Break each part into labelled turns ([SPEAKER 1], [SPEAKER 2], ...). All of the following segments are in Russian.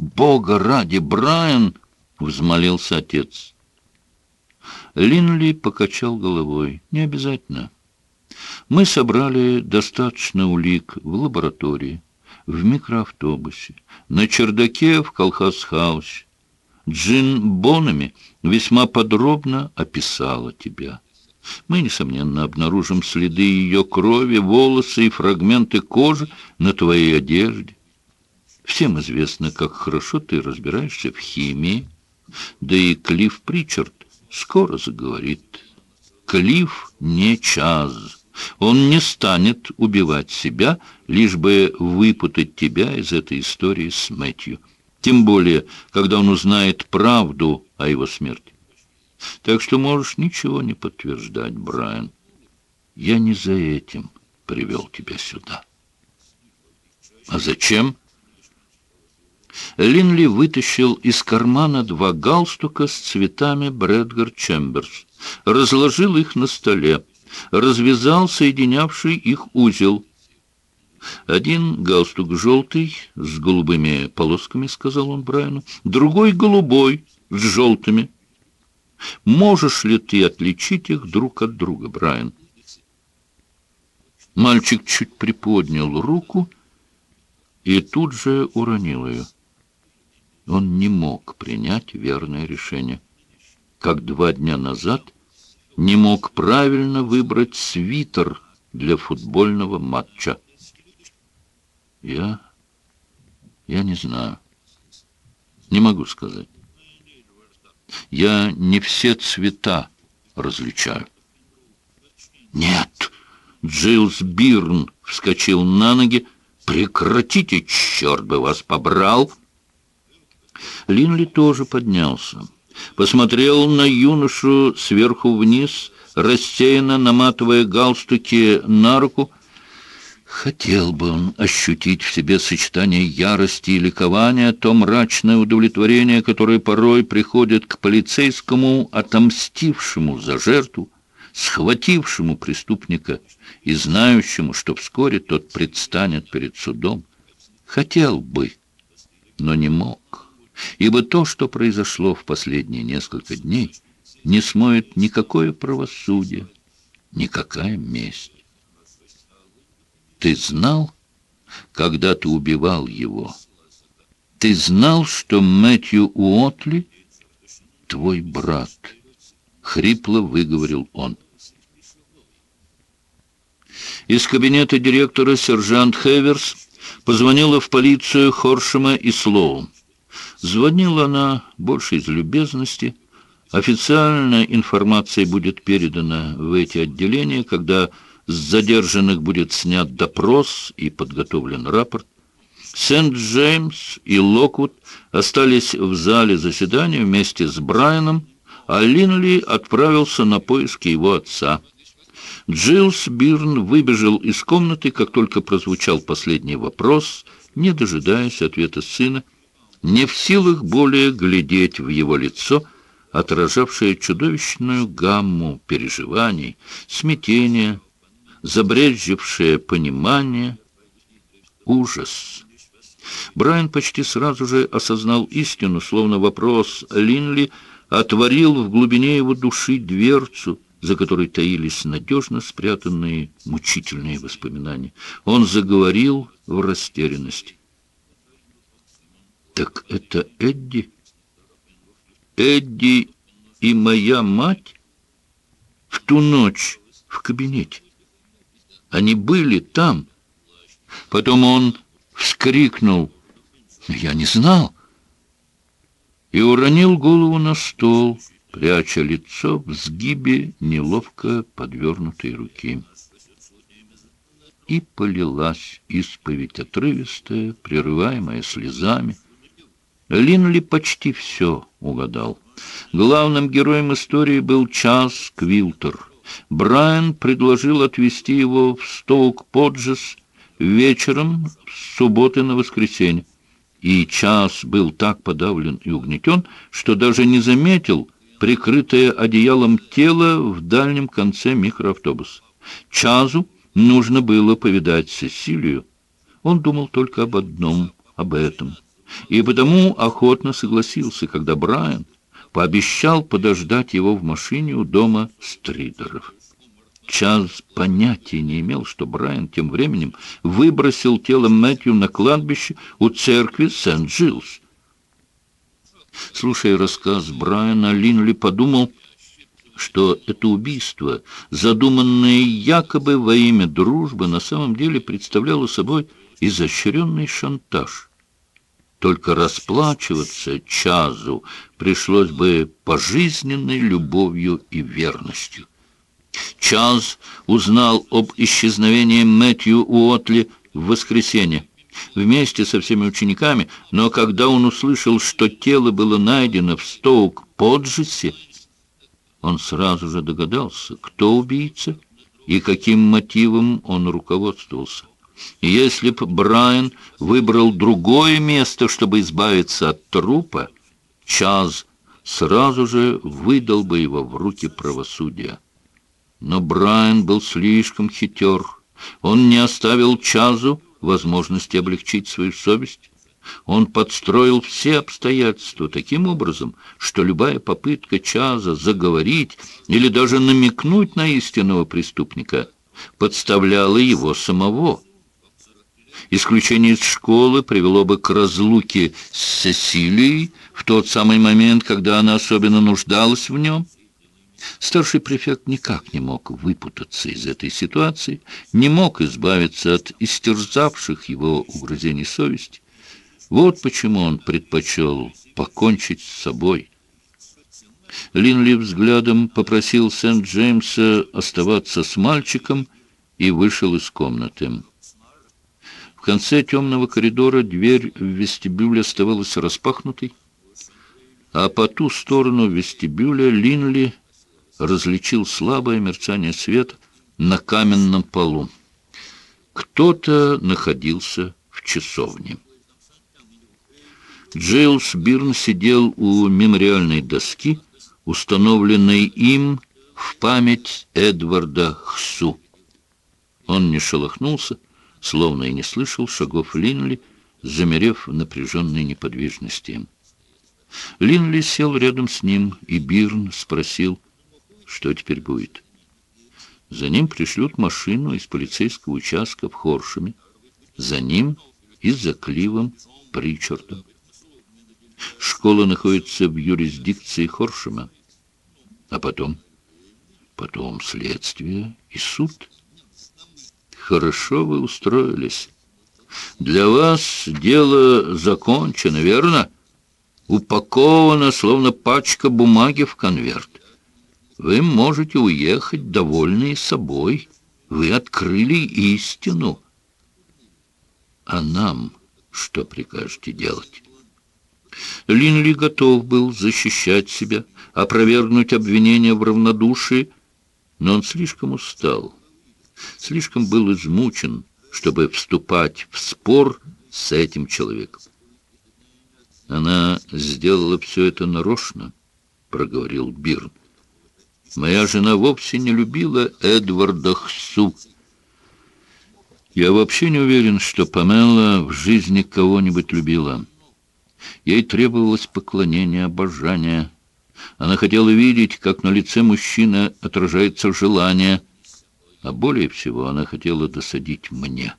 [SPEAKER 1] «Бога ради, Брайан!» — взмолился отец. Линли покачал головой. «Не обязательно. Мы собрали достаточно улик в лаборатории, в микроавтобусе, на чердаке в колхоз-хаусе. Джин Бонами весьма подробно описала тебя. Мы, несомненно, обнаружим следы ее крови, волосы и фрагменты кожи на твоей одежде. Всем известно, как хорошо ты разбираешься в химии. Да и Клифф Причард скоро заговорит. Клифф не час. Он не станет убивать себя, лишь бы выпутать тебя из этой истории с Мэтью. Тем более, когда он узнает правду о его смерти. Так что можешь ничего не подтверждать, Брайан. Я не за этим привел тебя сюда. А зачем? Линли вытащил из кармана два галстука с цветами Брэдгар Чемберс, разложил их на столе, развязал соединявший их узел. «Один галстук желтый, с голубыми полосками», — сказал он Брайану, «другой голубой, с желтыми». Можешь ли ты отличить их друг от друга, Брайан? Мальчик чуть приподнял руку и тут же уронил ее. Он не мог принять верное решение. Как два дня назад не мог правильно выбрать свитер для футбольного матча. Я... я не знаю. Не могу сказать. Я не все цвета различаю. Нет, Джилс Бирн вскочил на ноги. Прекратите, черт бы вас побрал! Линли тоже поднялся. Посмотрел на юношу сверху вниз, рассеянно наматывая галстуки на руку, Хотел бы он ощутить в себе сочетание ярости и ликования, то мрачное удовлетворение, которое порой приходит к полицейскому, отомстившему за жертву, схватившему преступника и знающему, что вскоре тот предстанет перед судом. Хотел бы, но не мог, ибо то, что произошло в последние несколько дней, не смоет никакое правосудие, никакая месть. Ты знал, когда ты убивал его? Ты знал, что Мэтью Уотли — твой брат? Хрипло выговорил он. Из кабинета директора сержант Хеверс позвонила в полицию Хоршема и Слоу. Звонила она больше из любезности. Официальная информация будет передана в эти отделения, когда с задержанных будет снят допрос и подготовлен рапорт. Сент-Джеймс и Локвуд остались в зале заседания вместе с Брайаном, а Линли отправился на поиски его отца. Джилс Бирн выбежал из комнаты, как только прозвучал последний вопрос, не дожидаясь ответа сына, не в силах более глядеть в его лицо, отражавшее чудовищную гамму переживаний, смятения, забрежевшее понимание, ужас. Брайан почти сразу же осознал истину, словно вопрос Линли отворил в глубине его души дверцу, за которой таились надежно спрятанные мучительные воспоминания. Он заговорил в растерянности. «Так это Эдди? Эдди и моя мать в ту ночь в кабинете?» Они были там. Потом он вскрикнул. Я не знал. И уронил голову на стол, пряча лицо в сгибе неловко подвернутой руки. И полилась исповедь отрывистая, прерываемая слезами. Линли почти все угадал. Главным героем истории был Час Квилтер — Брайан предложил отвезти его в Стоук-Поджес вечером с субботы на воскресенье. И час был так подавлен и угнетен, что даже не заметил прикрытое одеялом тело в дальнем конце микроавтобуса. Чазу нужно было повидать Сесилию. Он думал только об одном, об этом. И потому охотно согласился, когда Брайан пообещал подождать его в машине у дома Стридеров. Чарльз понятия не имел, что Брайан тем временем выбросил тело Мэтью на кладбище у церкви Сент-Джилс. Слушая рассказ Брайана, Линли подумал, что это убийство, задуманное якобы во имя дружбы, на самом деле представляло собой изощренный шантаж. Только расплачиваться Чазу пришлось бы пожизненной любовью и верностью. Чаз узнал об исчезновении Мэтью Уотли в воскресенье вместе со всеми учениками, но когда он услышал, что тело было найдено в Стоук-Поджесе, он сразу же догадался, кто убийца и каким мотивом он руководствовался. Если б Брайан выбрал другое место, чтобы избавиться от трупа, Чаз сразу же выдал бы его в руки правосудия. Но Брайан был слишком хитер. Он не оставил Чазу возможности облегчить свою совесть. Он подстроил все обстоятельства таким образом, что любая попытка Чаза заговорить или даже намекнуть на истинного преступника подставляла его самого. Исключение из школы привело бы к разлуке с Сесилией в тот самый момент, когда она особенно нуждалась в нем. Старший префект никак не мог выпутаться из этой ситуации, не мог избавиться от истерзавших его угрызений совести. Вот почему он предпочел покончить с собой. Линли взглядом попросил Сент-Джеймса оставаться с мальчиком и вышел из комнаты. В конце темного коридора дверь в вестибюле оставалась распахнутой, а по ту сторону вестибюля Линли различил слабое мерцание света на каменном полу. Кто-то находился в часовне. Джейлс Бирн сидел у мемориальной доски, установленной им в память Эдварда Хсу. Он не шелохнулся, словно и не слышал шагов Линли, замерев в напряженной неподвижности. Линли сел рядом с ним, и Бирн спросил, что теперь будет. За ним пришлют машину из полицейского участка в Хоршеме, за ним и за Кливом Причардом. Школа находится в юрисдикции Хоршема. А потом? Потом следствие и суд. Хорошо вы устроились. Для вас дело закончено, верно? Упаковано, словно пачка бумаги в конверт. Вы можете уехать, довольные собой. Вы открыли истину. А нам что прикажете делать? Линли готов был защищать себя, опровергнуть обвинения в равнодушии, но он слишком устал слишком был измучен, чтобы вступать в спор с этим человеком. «Она сделала все это нарочно», — проговорил Бирн. «Моя жена вовсе не любила Эдварда Хсу. Я вообще не уверен, что Памела в жизни кого-нибудь любила. Ей требовалось поклонение, обожание. Она хотела видеть, как на лице мужчины отражается желание — а более всего она хотела досадить мне.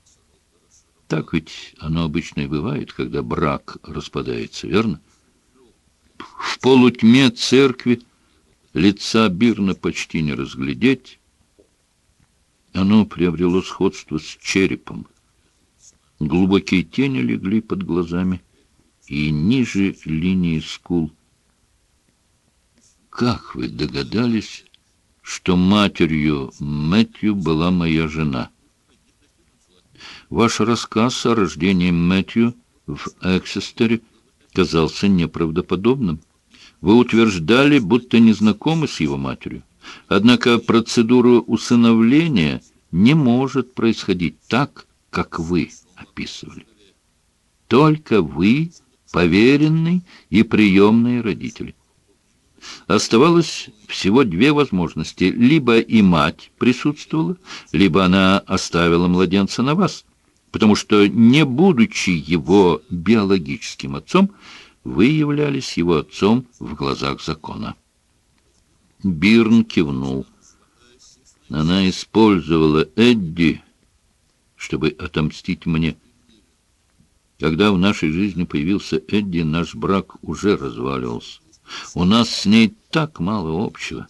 [SPEAKER 1] Так ведь оно обычно и бывает, когда брак распадается, верно? В полутьме церкви лица Бирна почти не разглядеть. Оно приобрело сходство с черепом. Глубокие тени легли под глазами и ниже линии скул. Как вы догадались, что матерью Мэтью была моя жена. Ваш рассказ о рождении Мэтью в Эксестере казался неправдоподобным. Вы утверждали, будто не знакомы с его матерью. Однако процедура усыновления не может происходить так, как вы описывали. Только вы, поверенный и приемные родители. Оставалось всего две возможности. Либо и мать присутствовала, либо она оставила младенца на вас. потому что, не будучи его биологическим отцом, вы являлись его отцом в глазах закона. Бирн кивнул. Она использовала Эдди, чтобы отомстить мне. Когда в нашей жизни появился Эдди, наш брак уже разваливался. У нас с ней так мало общего.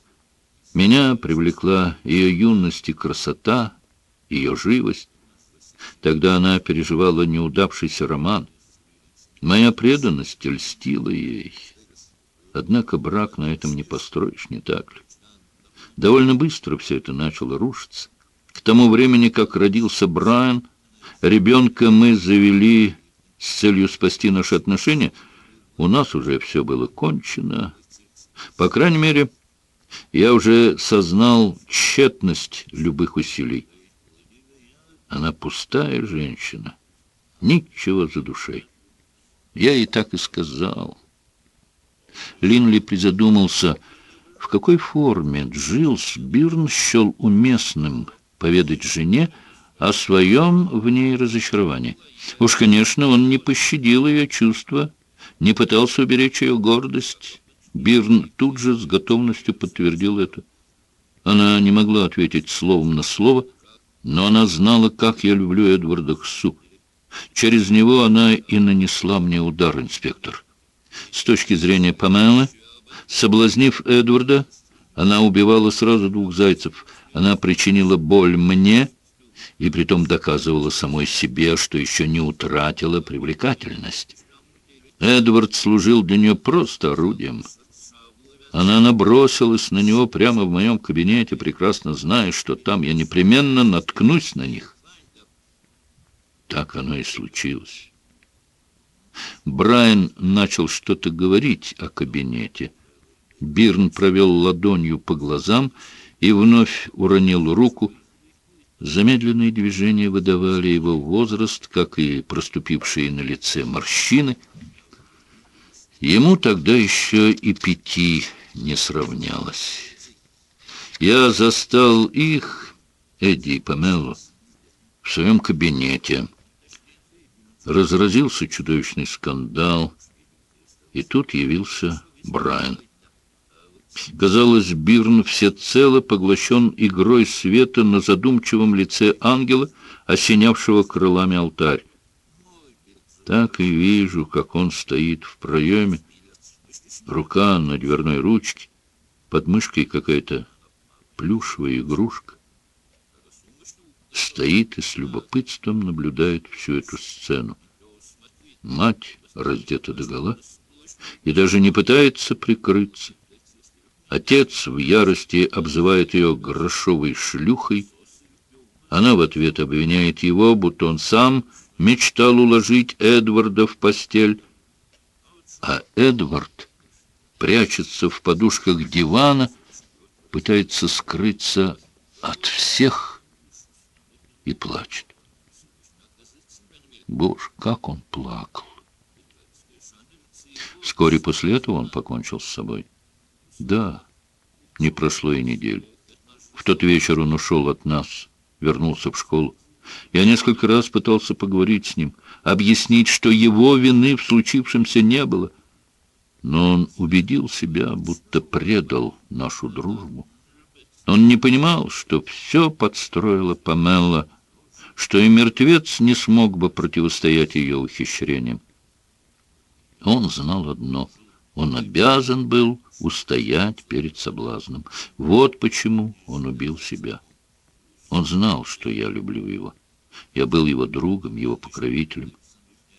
[SPEAKER 1] Меня привлекла ее юность и красота, ее живость. Тогда она переживала неудавшийся роман. Моя преданность льстила ей. Однако брак на этом не построишь, не так ли? Довольно быстро все это начало рушиться. К тому времени, как родился Брайан, ребенка мы завели с целью спасти наши отношения. У нас уже все было кончено. По крайней мере, я уже сознал тщетность любых усилий. Она пустая женщина, ничего за душой. Я и так и сказал. Линли призадумался, в какой форме Джилс Бирн счел уместным поведать жене о своем в ней разочаровании. Уж, конечно, он не пощадил ее чувства, не пытался уберечь ее гордость. Бирн тут же с готовностью подтвердил это. Она не могла ответить словом на слово, но она знала, как я люблю Эдварда Хсу. Через него она и нанесла мне удар, инспектор. С точки зрения Памелы, соблазнив Эдварда, она убивала сразу двух зайцев. Она причинила боль мне и притом доказывала самой себе, что еще не утратила привлекательность. Эдвард служил для нее просто орудием. Она набросилась на него прямо в моем кабинете, прекрасно зная, что там я непременно наткнусь на них. Так оно и случилось. Брайан начал что-то говорить о кабинете. Бирн провел ладонью по глазам и вновь уронил руку. Замедленные движения выдавали его возраст, как и проступившие на лице морщины. Ему тогда еще и пяти не сравнялось. Я застал их, Эдди и Памелу, в своем кабинете разразился чудовищный скандал, и тут явился Брайан. Казалось, Бирн всецело поглощен игрой света на задумчивом лице ангела, осенявшего крылами алтарь. Так и вижу, как он стоит в проеме, рука на дверной ручке, под мышкой какая-то плюшевая игрушка стоит и с любопытством наблюдает всю эту сцену. Мать раздета догола и даже не пытается прикрыться. Отец в ярости обзывает ее грошовой шлюхой. Она в ответ обвиняет его, будто он сам мечтал уложить Эдварда в постель. А Эдвард прячется в подушках дивана, пытается скрыться от всех, и плачет. Боже, как он плакал! Вскоре после этого он покончил с собой. Да, не прошло и недели. В тот вечер он ушел от нас, вернулся в школу. Я несколько раз пытался поговорить с ним, объяснить, что его вины в случившемся не было. Но он убедил себя, будто предал нашу дружбу. Он не понимал, что все подстроила Памелла, что и мертвец не смог бы противостоять ее ухищрениям. Он знал одно — он обязан был устоять перед соблазном. Вот почему он убил себя. Он знал, что я люблю его. Я был его другом, его покровителем.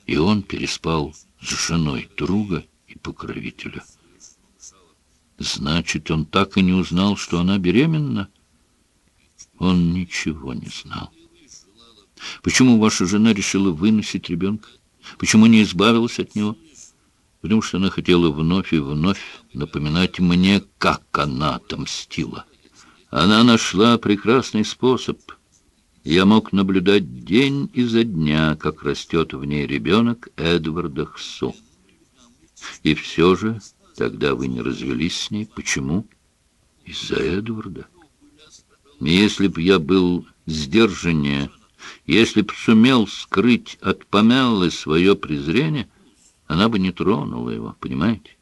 [SPEAKER 1] И он переспал с женой друга и покровителя. Значит, он так и не узнал, что она беременна? Он ничего не знал. Почему ваша жена решила выносить ребенка? Почему не избавилась от него? Потому что она хотела вновь и вновь напоминать мне, как она отомстила. Она нашла прекрасный способ. Я мог наблюдать день изо дня, как растет в ней ребенок Эдварда Хсу. И все же Тогда вы не развелись с ней. Почему? Из-за Эдварда. Если б я был сдержаннее, Если б сумел скрыть от Памеллы свое презрение, она бы не тронула его, понимаете?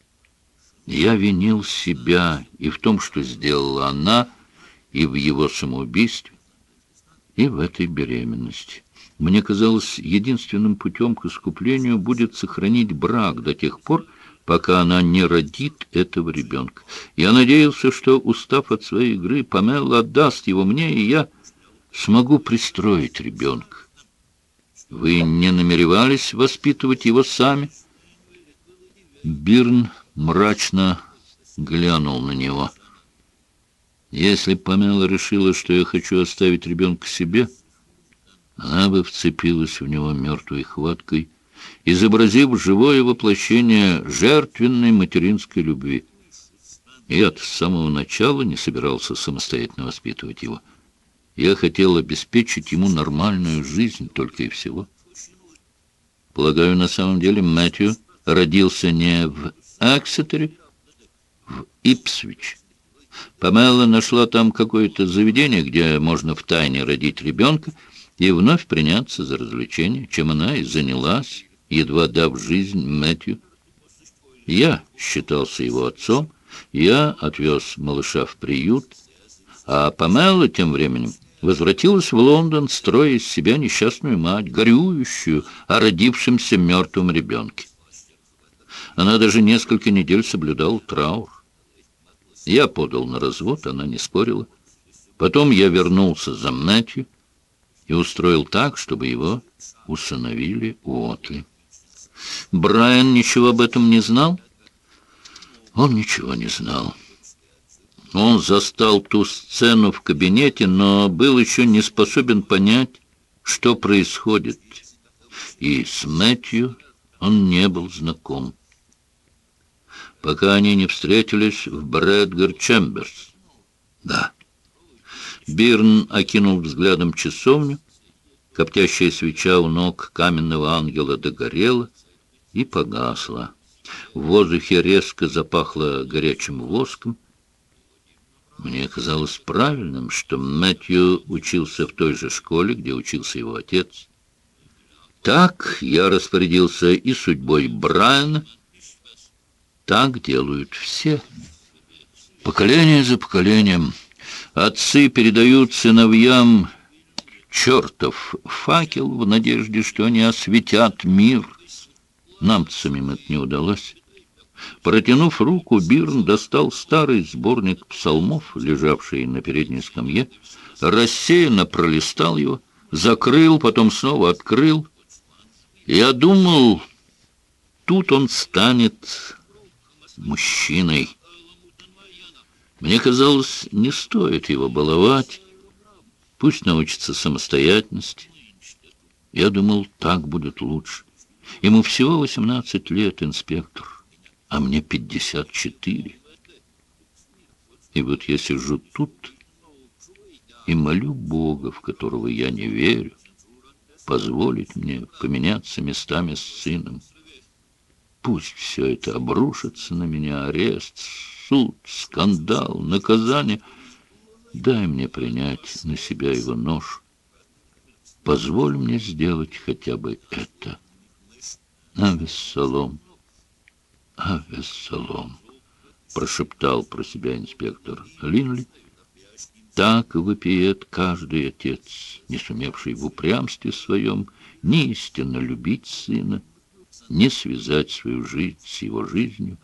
[SPEAKER 1] Я винил себя и в том, что сделала она, и в его самоубийстве, и в этой беременности. Мне казалось, единственным путем к искуплению будет сохранить брак до тех пор, пока она не родит этого ребенка. Я надеялся, что, устав от своей игры, Памела отдаст его мне, и я смогу пристроить ребенка. Вы не намеревались воспитывать его сами? Бирн мрачно глянул на него. Если Памела решила, что я хочу оставить ребенка себе, она бы вцепилась в него мертвой хваткой, изобразив живое воплощение жертвенной материнской любви. Я с самого начала не собирался самостоятельно воспитывать его. Я хотел обеспечить ему нормальную жизнь только и всего. Полагаю, на самом деле Мэтью родился не в Эксетере, в Ипсвич. Памела нашла там какое-то заведение, где можно втайне родить ребенка и вновь приняться за развлечение, чем она и занялась, едва дав жизнь Мэтью. Я считался его отцом, я отвез малыша в приют, а Памела тем временем возвратилась в Лондон, строя из себя несчастную мать, горюющую о родившемся мертвом ребенке. Она даже несколько недель соблюдала траур. Я подал на развод, она не спорила. Потом я вернулся за Мэтью и устроил так, чтобы его усыновили Уотли. Брайан ничего об этом не знал? Он ничего не знал. Он застал ту сцену в кабинете, но был еще не способен понять, что происходит. И с Мэтью он не был знаком пока они не встретились в Брэдгар Чемберс. Да. Бирн окинул взглядом часовню. Коптящая свеча у ног каменного ангела догорела и погасла. В воздухе резко запахло горячим воском. Мне казалось правильным, что Мэтью учился в той же школе, где учился его отец. Так я распорядился и судьбой Брайана, так делают все. Поколение за поколением. Отцы передают сыновьям чертов факел в надежде, что они осветят мир. Нам самим это не удалось. Протянув руку, Бирн достал старый сборник псалмов, лежавший на передней скамье, рассеянно пролистал его, закрыл, потом снова открыл. Я думал, тут он станет мужчиной. Мне казалось, не стоит его баловать. Пусть научится самостоятельности. Я думал, так будет лучше. Ему всего 18 лет, инспектор, а мне 54. И вот я сижу тут и молю Бога, в которого я не верю, позволить мне поменяться местами с сыном. Пусть все это обрушится на меня, арест, суд, скандал, наказание. Дай мне принять на себя его нож. Позволь мне сделать хотя бы это. Авессалом, Авессалом, прошептал про себя инспектор Линли. Так вопиет каждый отец, не сумевший в упрямстве своем ни истинно любить сына, не связать свою жизнь с его жизнью.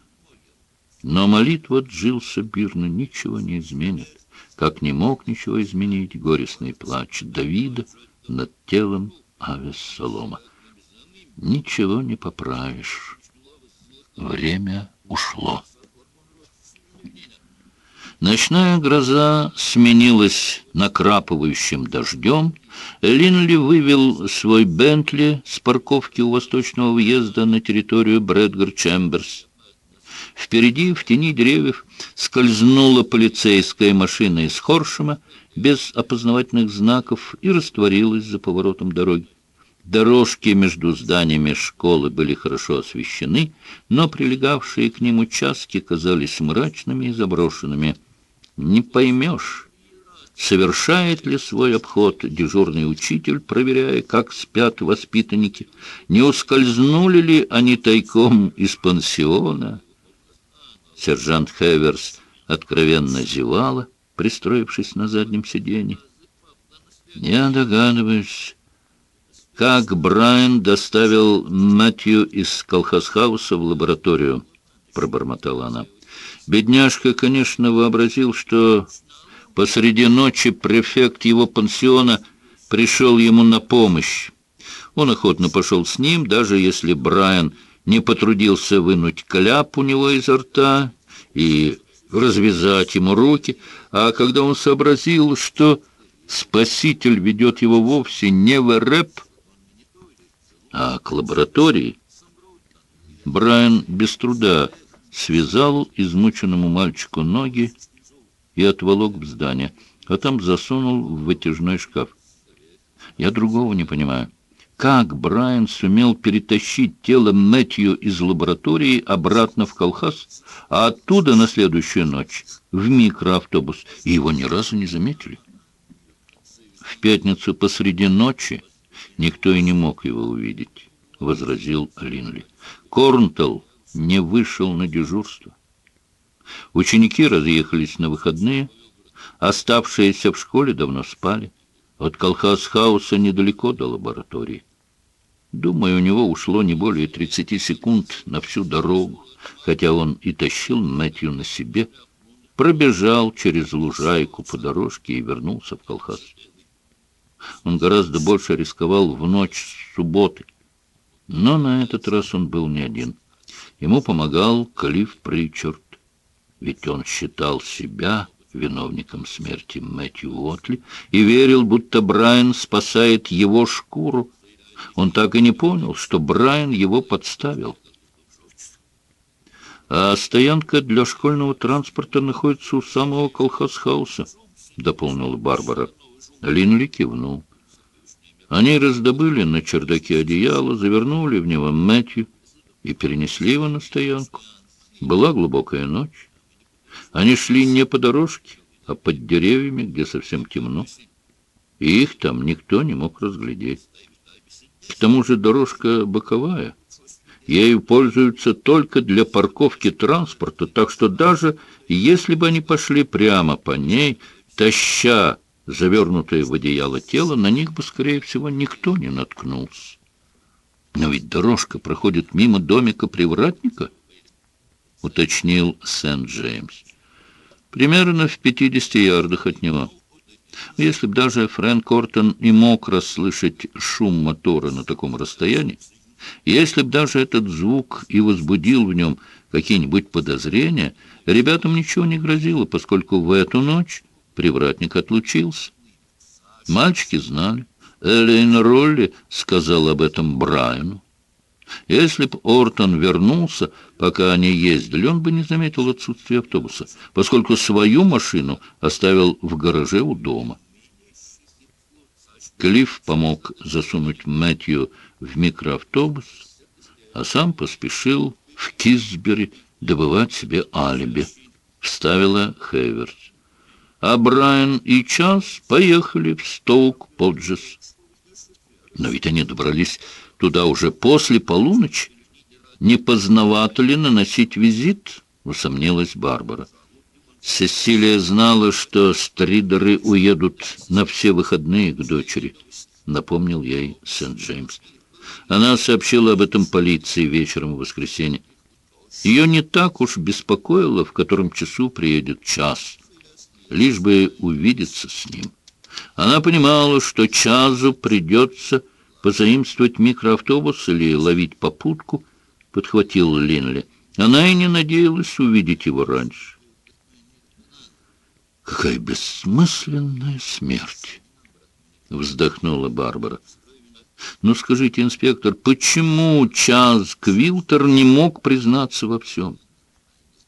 [SPEAKER 1] Но молитва Джилса Бирна ничего не изменит, как не мог ничего изменить горестный плач Давида над телом Авессалома. Ничего не поправишь. Время ушло. Ночная гроза сменилась накрапывающим дождем. Линли вывел свой Бентли с парковки у восточного въезда на территорию Брэдгар Чемберс. Впереди, в тени деревьев, скользнула полицейская машина из Хоршема без опознавательных знаков и растворилась за поворотом дороги. Дорожки между зданиями школы были хорошо освещены, но прилегавшие к ним участки казались мрачными и заброшенными. Не поймешь, совершает ли свой обход дежурный учитель, проверяя, как спят воспитанники, не ускользнули ли они тайком из пансиона. Сержант Хеверс откровенно зевала, пристроившись на заднем сиденье. Я догадываюсь, как Брайан доставил Мэтью из колхозхауса в лабораторию, пробормотала она. Бедняжка, конечно, вообразил, что посреди ночи префект его пансиона пришел ему на помощь. Он охотно пошел с ним, даже если Брайан не потрудился вынуть кляп у него изо рта и развязать ему руки, а когда он сообразил, что спаситель ведет его вовсе не в рэп, а к лаборатории. Брайан без труда связал измученному мальчику ноги и отволок в здание, а там засунул в вытяжной шкаф. Я другого не понимаю. Как Брайан сумел перетащить тело Мэтью из лаборатории обратно в колхоз, а оттуда на следующую ночь в микроавтобус, и его ни разу не заметили? В пятницу посреди ночи никто и не мог его увидеть, — возразил Линли. Корнтелл не вышел на дежурство. Ученики разъехались на выходные, оставшиеся в школе давно спали. От колхоз-хауса недалеко до лаборатории. Думаю, у него ушло не более 30 секунд на всю дорогу, хотя он и тащил Мэтью на себе, пробежал через лужайку по дорожке и вернулся в колхоз. Он гораздо больше рисковал в ночь субботы. Но на этот раз он был не один. Ему помогал Клифф Причард. Ведь он считал себя виновником смерти Мэтью Уотли и верил, будто Брайан спасает его шкуру. Он так и не понял, что Брайан его подставил. «А стоянка для школьного транспорта находится у самого колхозхауса», — дополнила Барбара. Линли кивнул. Они раздобыли на чердаке одеяло, завернули в него Мэтью и перенесли его на стоянку. Была глубокая ночь. Они шли не по дорожке, а под деревьями, где совсем темно. И их там никто не мог разглядеть. К тому же дорожка боковая. Ею пользуются только для парковки транспорта, так что даже если бы они пошли прямо по ней, таща завернутое в одеяло тело, на них бы, скорее всего, никто не наткнулся. Но ведь дорожка проходит мимо домика привратника, уточнил Сент-Джеймс. Примерно в 50 ярдах от него. Если бы даже Фрэнк Ортон и мог расслышать шум мотора на таком расстоянии, если бы даже этот звук и возбудил в нем какие-нибудь подозрения, ребятам ничего не грозило, поскольку в эту ночь Привратник отлучился. Мальчики знали. Элейн Ролли сказал об этом Брайану. Если б Ортон вернулся, пока они ездили, он бы не заметил отсутствия автобуса, поскольку свою машину оставил в гараже у дома. Клифф помог засунуть Мэтью в микроавтобус, а сам поспешил в Кисбери добывать себе алиби, вставила Хейверс а Брайан и Час поехали в Стоук-Поджес. Но ведь они добрались туда уже после полуночи. Не поздновато ли наносить визит, усомнилась Барбара. Сесилия знала, что стридеры уедут на все выходные к дочери, напомнил ей Сент-Джеймс. Она сообщила об этом полиции вечером в воскресенье. Ее не так уж беспокоило, в котором часу приедет час лишь бы увидеться с ним. Она понимала, что Чазу придется позаимствовать микроавтобус или ловить попутку, подхватил Линли. Она и не надеялась увидеть его раньше. «Какая бессмысленная смерть!» — вздохнула Барбара. «Ну, скажите, инспектор, почему Чаз Квилтер не мог признаться во всем?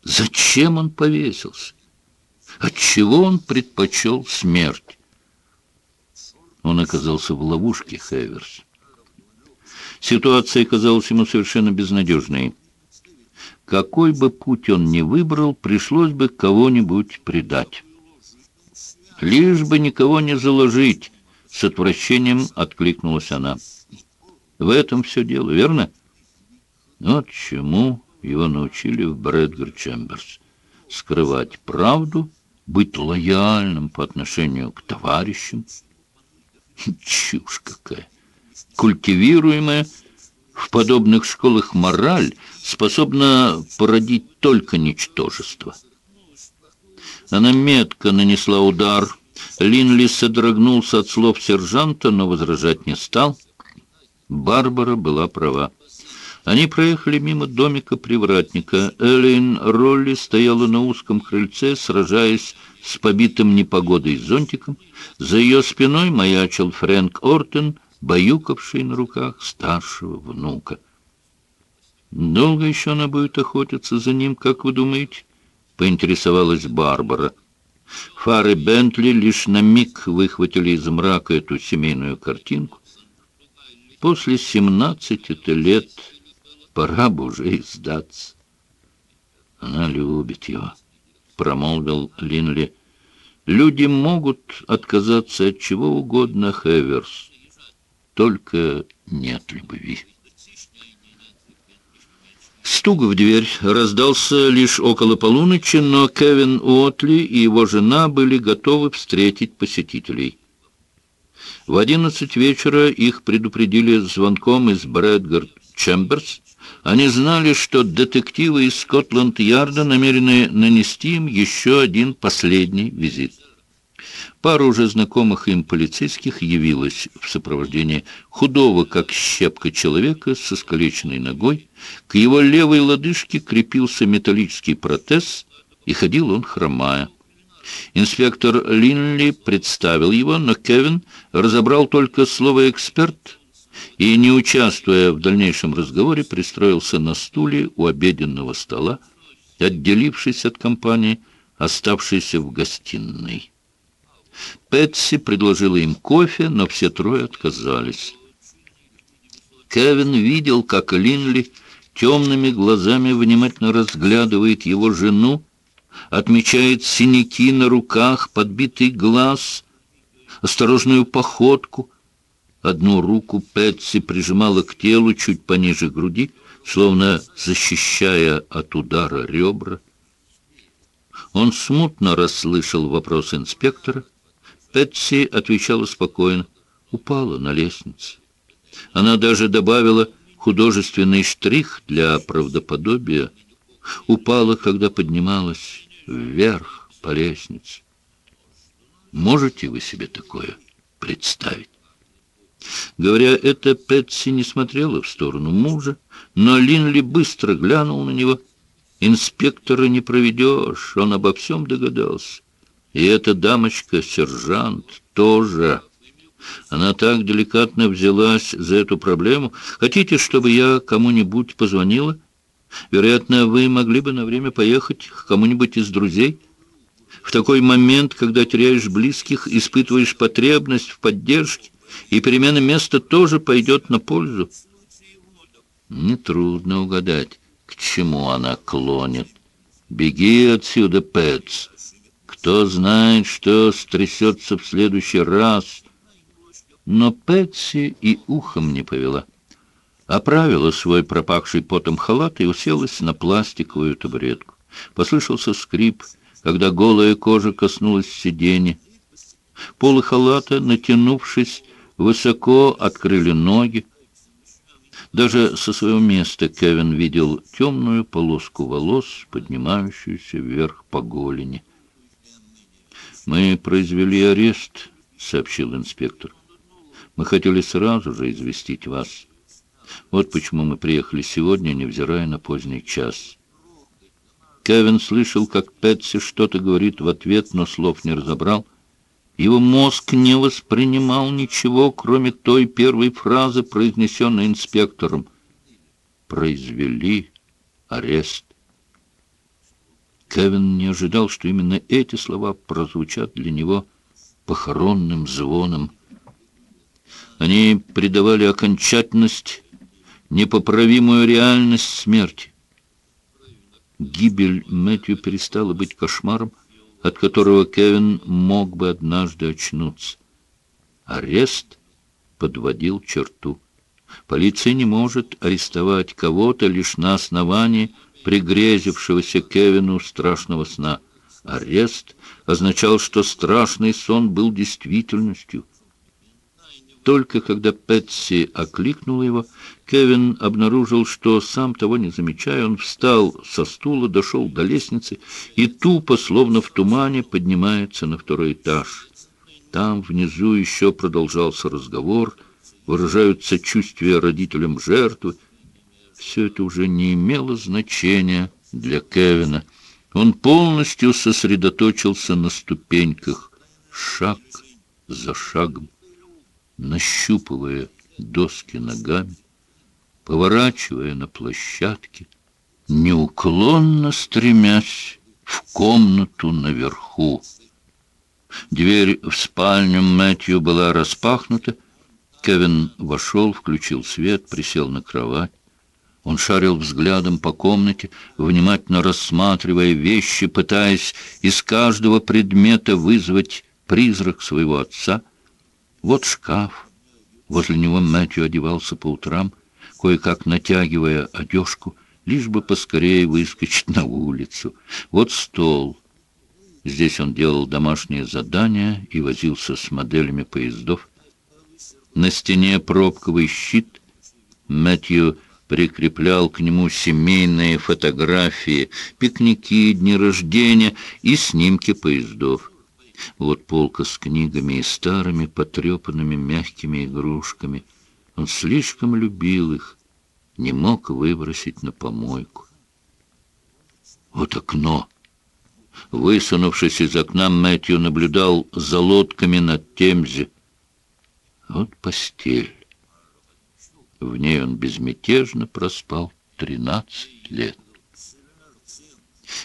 [SPEAKER 1] Зачем он повесился? Отчего он предпочел смерть? Он оказался в ловушке, Хеверс. Ситуация казалась ему совершенно безнадежной. Какой бы путь он ни выбрал, пришлось бы кого-нибудь предать. Лишь бы никого не заложить, с отвращением откликнулась она. В этом все дело, верно? Вот чему его научили в Брэдгар Чемберс. Скрывать правду, быть лояльным по отношению к товарищам. Чушь какая! Культивируемая в подобных школах мораль способна породить только ничтожество. Она метко нанесла удар. Линли содрогнулся от слов сержанта, но возражать не стал. Барбара была права. Они проехали мимо домика привратника. Эллин Ролли стояла на узком крыльце, сражаясь с побитым непогодой зонтиком. За ее спиной маячил Фрэнк Ортон, баюкавший на руках старшего внука. «Долго еще она будет охотиться за ним, как вы думаете?» — поинтересовалась Барбара. Фары Бентли лишь на миг выхватили из мрака эту семейную картинку. После семнадцати-то лет пора бы уже и сдаться. Она любит его, промолвил Линли. Люди могут отказаться от чего угодно, Хеверс, только не от любви. Стук в дверь раздался лишь около полуночи, но Кевин Уотли и его жена были готовы встретить посетителей. В одиннадцать вечера их предупредили звонком из Брэдгард Чемберс, они знали, что детективы из Скотланд-Ярда намерены нанести им еще один последний визит. Пара уже знакомых им полицейских явилась в сопровождении худого, как щепка человека, со скалеченной ногой. К его левой лодыжке крепился металлический протез, и ходил он хромая. Инспектор Линли представил его, но Кевин разобрал только слово «эксперт» и, не участвуя в дальнейшем разговоре, пристроился на стуле у обеденного стола, отделившись от компании, оставшейся в гостиной. Пэтси предложила им кофе, но все трое отказались. Кевин видел, как Линли темными глазами внимательно разглядывает его жену, отмечает синяки на руках, подбитый глаз, осторожную походку — Одну руку Пэтси прижимала к телу чуть пониже груди, словно защищая от удара ребра. Он смутно расслышал вопрос инспектора. Пэтси отвечала спокойно. Упала на лестнице. Она даже добавила художественный штрих для правдоподобия. Упала, когда поднималась вверх по лестнице. Можете вы себе такое представить? Говоря это, Пэтси не смотрела в сторону мужа, но Линли быстро глянул на него. «Инспектора не проведешь, он обо всем догадался. И эта дамочка, сержант, тоже. Она так деликатно взялась за эту проблему. Хотите, чтобы я кому-нибудь позвонила? Вероятно, вы могли бы на время поехать к кому-нибудь из друзей?» В такой момент, когда теряешь близких, испытываешь потребность в поддержке, и перемена места тоже пойдет на пользу. Нетрудно угадать, к чему она клонит. Беги отсюда, Пэтс. Кто знает, что стрясется в следующий раз. Но Пэтси и ухом не повела. Оправила свой пропахший потом халат и уселась на пластиковую табуретку. Послышался скрип, когда голая кожа коснулась сиденья. Полы халата, натянувшись, Высоко открыли ноги. Даже со своего места Кевин видел темную полоску волос, поднимающуюся вверх по голени. «Мы произвели арест», — сообщил инспектор. «Мы хотели сразу же известить вас. Вот почему мы приехали сегодня, невзирая на поздний час». Кевин слышал, как Пэтси что-то говорит в ответ, но слов не разобрал — его мозг не воспринимал ничего, кроме той первой фразы, произнесенной инспектором. «Произвели арест». Кевин не ожидал, что именно эти слова прозвучат для него похоронным звоном. Они придавали окончательность, непоправимую реальность смерти. Гибель Мэтью перестала быть кошмаром, от которого Кевин мог бы однажды очнуться. Арест подводил черту. Полиция не может арестовать кого-то лишь на основании пригрезившегося Кевину страшного сна. Арест означал, что страшный сон был действительностью. Только когда Пэтси окликнула его, Кевин обнаружил, что, сам того не замечая, он встал со стула, дошел до лестницы и тупо, словно в тумане, поднимается на второй этаж. Там внизу еще продолжался разговор, выражают сочувствие родителям жертвы. Все это уже не имело значения для Кевина. Он полностью сосредоточился на ступеньках, шаг за шагом нащупывая доски ногами, поворачивая на площадке, неуклонно стремясь в комнату наверху. Дверь в спальню Мэтью была распахнута. Кевин вошел, включил свет, присел на кровать. Он шарил взглядом по комнате, внимательно рассматривая вещи, пытаясь из каждого предмета вызвать призрак своего отца — вот шкаф. Возле него Мэтью одевался по утрам, кое-как натягивая одежку, лишь бы поскорее выскочить на улицу. Вот стол. Здесь он делал домашние задания и возился с моделями поездов. На стене пробковый щит. Мэтью прикреплял к нему семейные фотографии, пикники, дни рождения и снимки поездов. Вот полка с книгами и старыми, потрепанными мягкими игрушками. Он слишком любил их, не мог выбросить на помойку. Вот окно. Высунувшись из окна, Мэтью наблюдал за лодками на Темзе. Вот постель. В ней он безмятежно проспал тринадцать лет.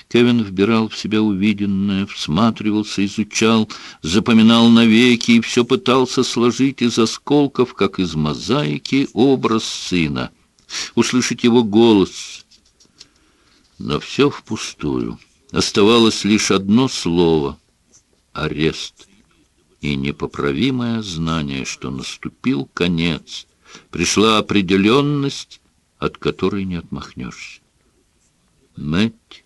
[SPEAKER 1] Кевин вбирал в себя увиденное, всматривался, изучал, запоминал навеки и все пытался сложить из осколков, как из мозаики, образ сына. Услышать его голос. Но все впустую. Оставалось лишь одно слово — арест. И непоправимое знание, что наступил конец. Пришла определенность, от которой не отмахнешься. Мэтт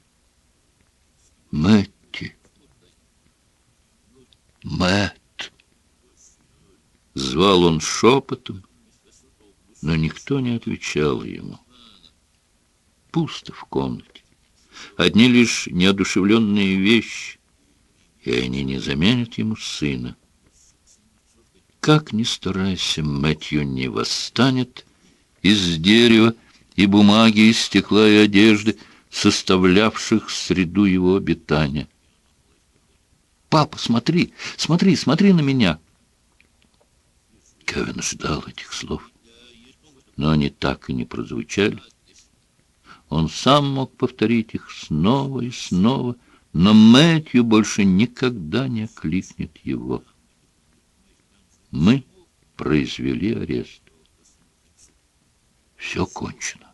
[SPEAKER 1] Мэтти. Мэтт. Звал он шепотом, но никто не отвечал ему. Пусто в комнате. Одни лишь неодушевленные вещи, и они не заменят ему сына. Как ни старайся, Мэтью не восстанет из дерева и бумаги, из стекла и одежды, составлявших среду его обитания. «Папа, смотри, смотри, смотри на меня!» Кевин ждал этих слов, но они так и не прозвучали. Он сам мог повторить их снова и снова, но Мэтью больше никогда не окликнет его. Мы произвели арест. Все кончено.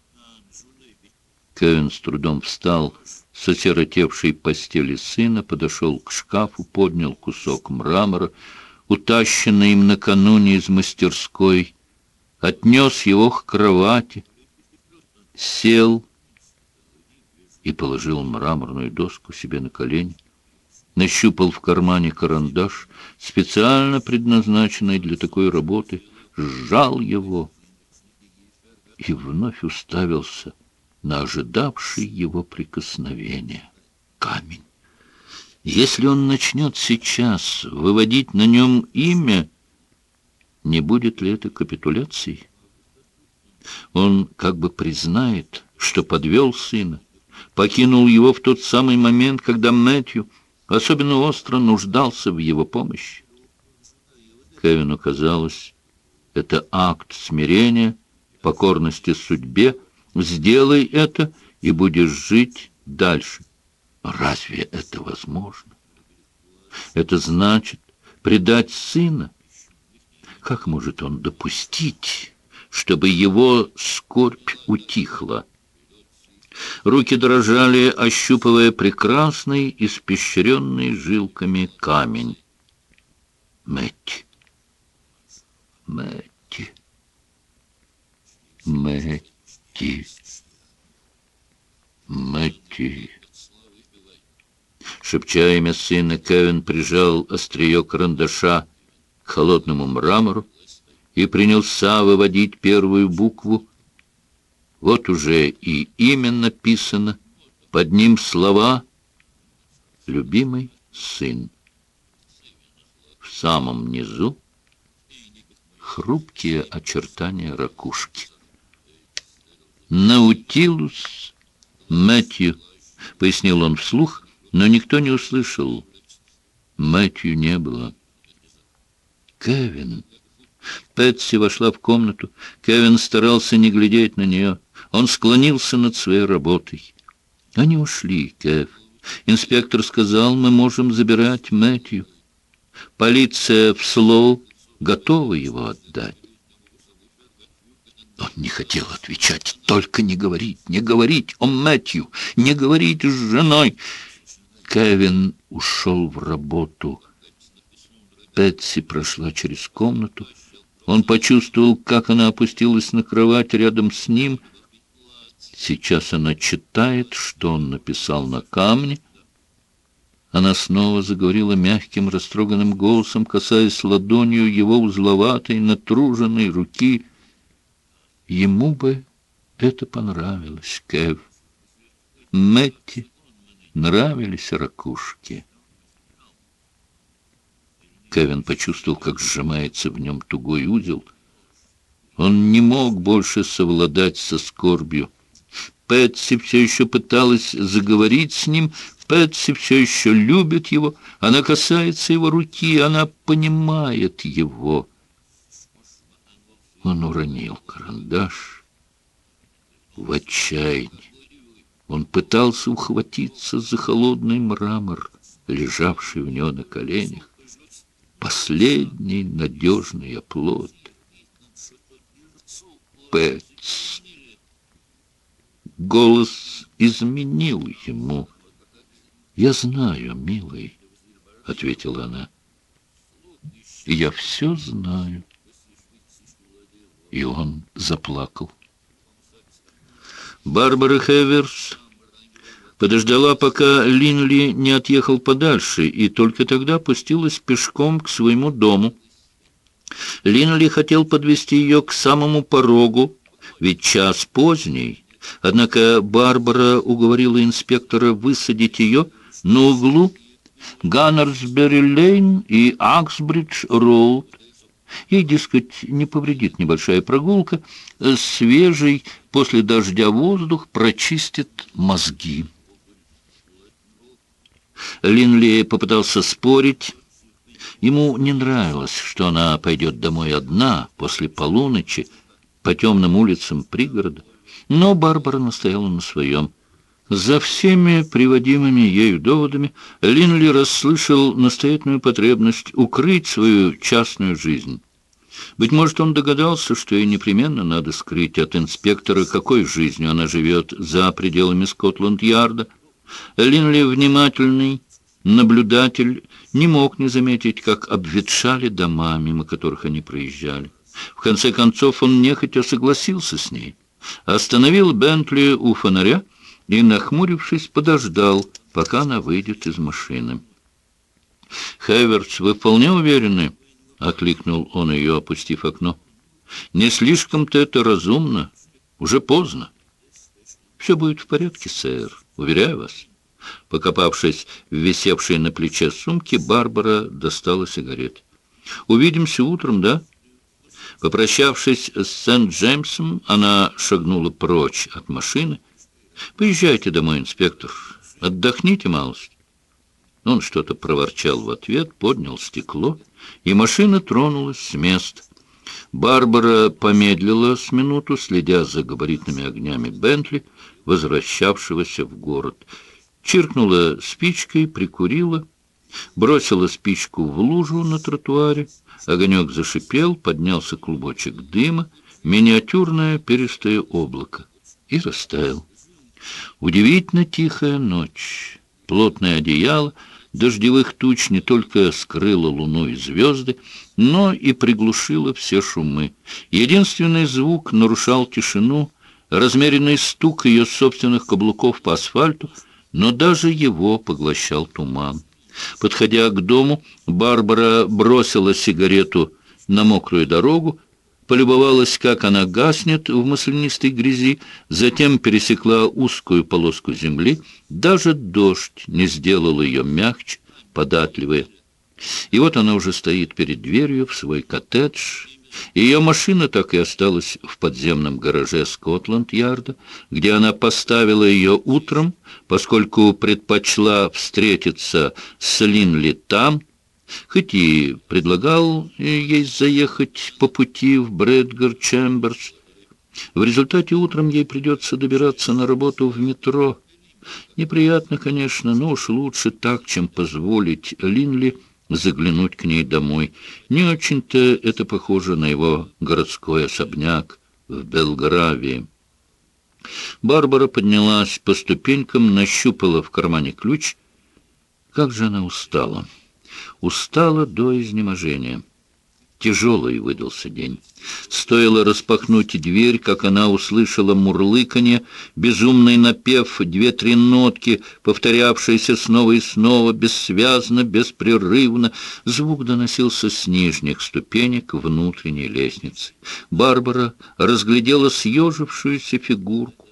[SPEAKER 1] Кевин с трудом встал с осиротевшей постели сына, подошел к шкафу, поднял кусок мрамора, утащенный им накануне из мастерской, отнес его к кровати, сел и положил мраморную доску себе на колени, нащупал в кармане карандаш, специально предназначенный для такой работы, сжал его и вновь уставился на ожидавший его прикосновения камень. Если он начнет сейчас выводить на нем имя, не будет ли это капитуляцией? Он как бы признает, что подвел сына, покинул его в тот самый момент, когда Мэтью особенно остро нуждался в его помощи. Кевину казалось, это акт смирения, покорности судьбе, Сделай это, и будешь жить дальше. Разве это возможно? Это значит предать сына. Как может он допустить, чтобы его скорбь утихла? Руки дрожали, ощупывая прекрасный, испещренный жилками камень. Мэтти. Мэтти. Мэтти. Мэтти. Шепча имя сына, Кевин прижал острие карандаша к холодному мрамору и принялся выводить первую букву. Вот уже и имя написано, под ним слова «Любимый сын». В самом низу хрупкие очертания ракушки. «Наутилус Мэтью», — пояснил он вслух, но никто не услышал. Мэтью не было. «Кевин!» Пэтси вошла в комнату. Кевин старался не глядеть на нее. Он склонился над своей работой. Они ушли, Кев. Инспектор сказал, мы можем забирать Мэтью. Полиция в Слоу готова его отдать. Он не хотел отвечать. Только не говорить, не говорить о Мэтью, не говорить с женой. Кевин ушел в работу. Пэтси прошла через комнату. Он почувствовал, как она опустилась на кровать рядом с ним. Сейчас она читает, что он написал на камне. Она снова заговорила мягким, растроганным голосом, касаясь ладонью его узловатой, натруженной руки. Ему бы это понравилось, Кев. Мэтти нравились ракушки. Кевин почувствовал, как сжимается в нем тугой узел. Он не мог больше совладать со скорбью. Пэтси все еще пыталась заговорить с ним. Пэтси все еще любит его. Она касается его руки, она понимает его. Он уронил карандаш в отчаянии. Он пытался ухватиться за холодный мрамор, лежавший у него на коленях последний надежный оплот. Пэтс. Голос изменил ему. «Я знаю, милый», — ответила она. «Я все знаю». И он заплакал. Барбара Хеверс подождала, пока Линли не отъехал подальше, и только тогда пустилась пешком к своему дому. Линли хотел подвести ее к самому порогу, ведь час поздний. Однако Барбара уговорила инспектора высадить ее на углу Ганнерсбери-Лейн и Аксбридж-Роуд. Ей, дескать, не повредит небольшая прогулка, свежий после дождя воздух прочистит мозги. Линли попытался спорить. Ему не нравилось, что она пойдет домой одна после полуночи по темным улицам пригорода. Но Барбара настояла на своем. За всеми приводимыми ею доводами Линли расслышал настоятельную потребность укрыть свою частную жизнь. Быть может, он догадался, что ей непременно надо скрыть от инспектора, какой жизнью она живет за пределами Скотланд-Ярда. Линли, внимательный наблюдатель, не мог не заметить, как обветшали дома, мимо которых они проезжали. В конце концов он нехотя согласился с ней. Остановил Бентли у фонаря и, нахмурившись, подождал, пока она выйдет из машины. «Хеверс, вы вполне уверены?» — окликнул он ее, опустив окно. «Не слишком-то это разумно. Уже поздно». «Все будет в порядке, сэр, уверяю вас». Покопавшись в висевшей на плече сумке, Барбара достала сигарет. «Увидимся утром, да?» Попрощавшись с Сент-Джеймсом, она шагнула прочь от машины. «Поезжайте домой, инспектор. Отдохните малость». Он что-то проворчал в ответ, поднял стекло, и машина тронулась с места. Барбара помедлила с минуту, следя за габаритными огнями Бентли, возвращавшегося в город. Чиркнула спичкой, прикурила, бросила спичку в лужу на тротуаре. Огонек зашипел, поднялся клубочек дыма, миниатюрное перистое облако и растаял. Удивительно тихая ночь. Плотное одеяло дождевых туч не только скрыло луну и звезды, но и приглушило все шумы. Единственный звук нарушал тишину, размеренный стук ее собственных каблуков по асфальту, но даже его поглощал туман. Подходя к дому, Барбара бросила сигарету на мокрую дорогу, полюбовалась, как она гаснет в маслянистой грязи, затем пересекла узкую полоску земли. Даже дождь не сделал ее мягче, податливой. И вот она уже стоит перед дверью в свой коттедж. Ее машина так и осталась в подземном гараже Скотланд-Ярда, где она поставила ее утром, поскольку предпочла встретиться с Линли там, хоть и предлагал ей заехать по пути в Брэдгар Чемберс. В результате утром ей придется добираться на работу в метро. Неприятно, конечно, но уж лучше так, чем позволить Линли заглянуть к ней домой. Не очень-то это похоже на его городской особняк в Белгравии. Барбара поднялась по ступенькам, нащупала в кармане ключ. Как же она устала! Устала до изнеможения. Тяжелый выдался день. Стоило распахнуть дверь, как она услышала мурлыканье, безумный напев, две-три нотки, повторявшиеся снова и снова, бессвязно, беспрерывно. Звук доносился с нижних ступенек внутренней лестницы. Барбара разглядела съежившуюся фигурку.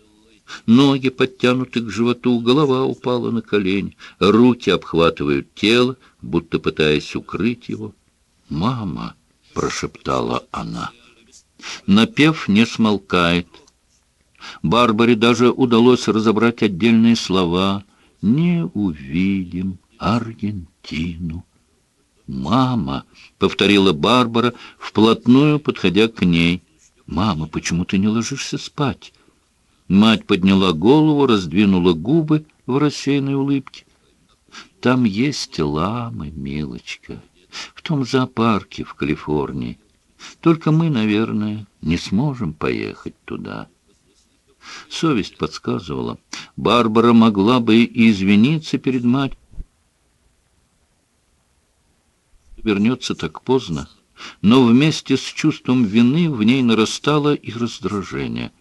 [SPEAKER 1] Ноги подтянуты к животу, голова упала на колени, руки обхватывают тело, будто пытаясь укрыть его. «Мама!» — прошептала она. Напев не смолкает. Барбаре даже удалось разобрать отдельные слова. «Не увидим Аргентину». «Мама!» — повторила Барбара, вплотную подходя к ней. «Мама, почему ты не ложишься спать?» Мать подняла голову, раздвинула губы в рассеянной улыбке. «Там есть ламы, милочка, в том зоопарке в Калифорнии. Только мы, наверное, не сможем поехать туда». Совесть подсказывала. Барбара могла бы и извиниться перед матерью. Вернется так поздно, но вместе с чувством вины в ней нарастало и раздражение —